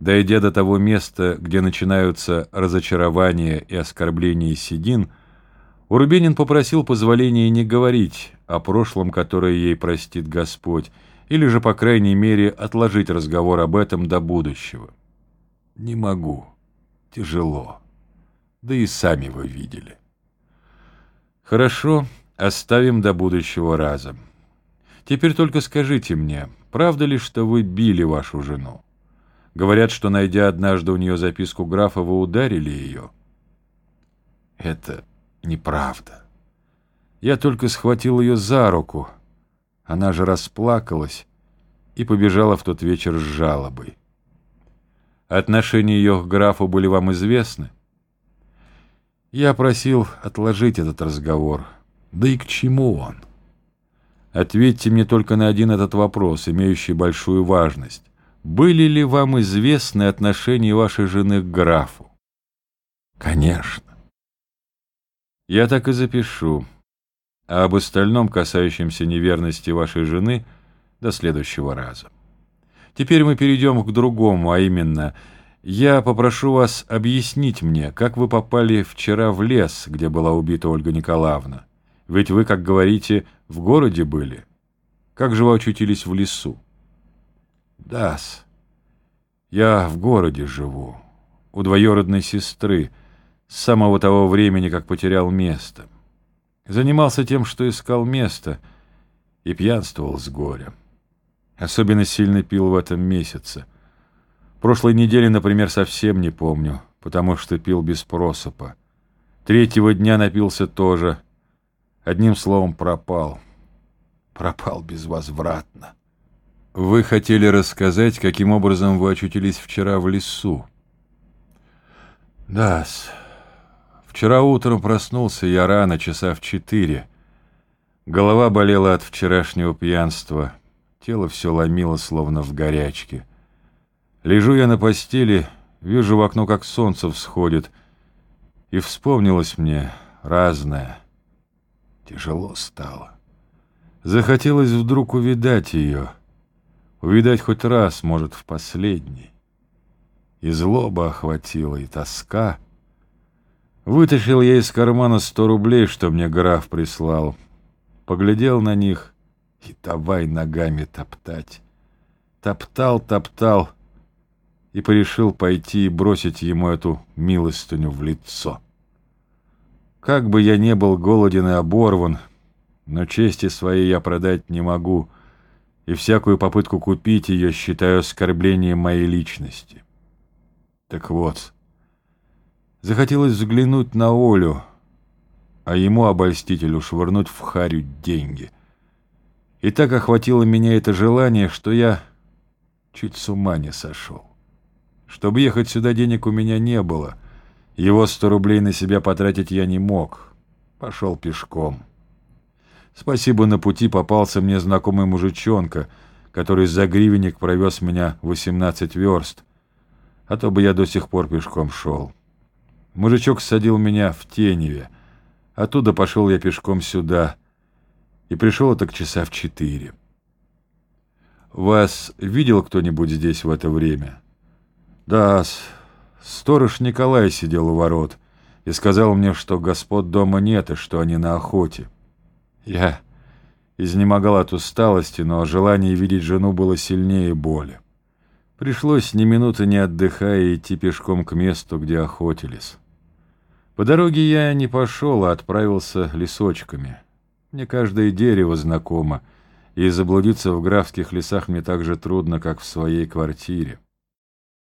Дойдя до того места, где начинаются разочарования и оскорбления седин, Урбенин попросил позволения не говорить о прошлом, которое ей простит Господь, или же, по крайней мере, отложить разговор об этом до будущего. «Не могу. Тяжело. Да и сами вы видели». «Хорошо, оставим до будущего раза. Теперь только скажите мне, правда ли, что вы били вашу жену? Говорят, что, найдя однажды у нее записку графа, вы ударили ее». «Это неправда. Я только схватил ее за руку» Она же расплакалась и побежала в тот вечер с жалобой. Отношения ее к графу были вам известны? Я просил отложить этот разговор. Да и к чему он? Ответьте мне только на один этот вопрос, имеющий большую важность. Были ли вам известны отношения вашей жены к графу? Конечно. Я так и запишу а об остальном, касающемся неверности вашей жены, до следующего раза. Теперь мы перейдем к другому, а именно, я попрошу вас объяснить мне, как вы попали вчера в лес, где была убита Ольга Николаевна. Ведь вы, как говорите, в городе были. Как же вы очутились в лесу? Дас, я в городе живу, у двоюродной сестры, с самого того времени, как потерял место. Занимался тем, что искал место, и пьянствовал с горя. Особенно сильно пил в этом месяце. Прошлой недели, например, совсем не помню, потому что пил без просыпа. Третьего дня напился тоже. Одним словом, пропал. Пропал безвозвратно. Вы хотели рассказать, каким образом вы очутились вчера в лесу? Да-с. Вчера утром проснулся я рано, часа в четыре. Голова болела от вчерашнего пьянства. Тело все ломило, словно в горячке. Лежу я на постели, вижу в окно, как солнце всходит. И вспомнилось мне разное. Тяжело стало. Захотелось вдруг увидать ее. Увидать хоть раз, может, в последний. И злоба охватила, и тоска — Вытащил я из кармана сто рублей, что мне граф прислал. Поглядел на них и давай ногами топтать. Топтал, топтал и порешил пойти и бросить ему эту милостыню в лицо. Как бы я не был голоден и оборван, но чести своей я продать не могу, и всякую попытку купить ее считаю оскорблением моей личности. Так вот, Захотелось взглянуть на Олю, а ему, обольстителю, швырнуть в харю деньги. И так охватило меня это желание, что я чуть с ума не сошел. Чтобы ехать сюда, денег у меня не было. Его сто рублей на себя потратить я не мог. Пошел пешком. Спасибо, на пути попался мне знакомый мужичонка, который за гривенник провез меня 18 верст, а то бы я до сих пор пешком шел. Мужичок садил меня в Теневе. Оттуда пошел я пешком сюда. И пришел это к часа в четыре. Вас видел кто-нибудь здесь в это время? Да, сторож Николай сидел у ворот и сказал мне, что господ дома нет и что они на охоте. Я изнемогал от усталости, но желание видеть жену было сильнее боли. Пришлось ни минуты не отдыхая идти пешком к месту, где охотились. По дороге я не пошел, а отправился лесочками. Мне каждое дерево знакомо, и заблудиться в графских лесах мне так же трудно, как в своей квартире.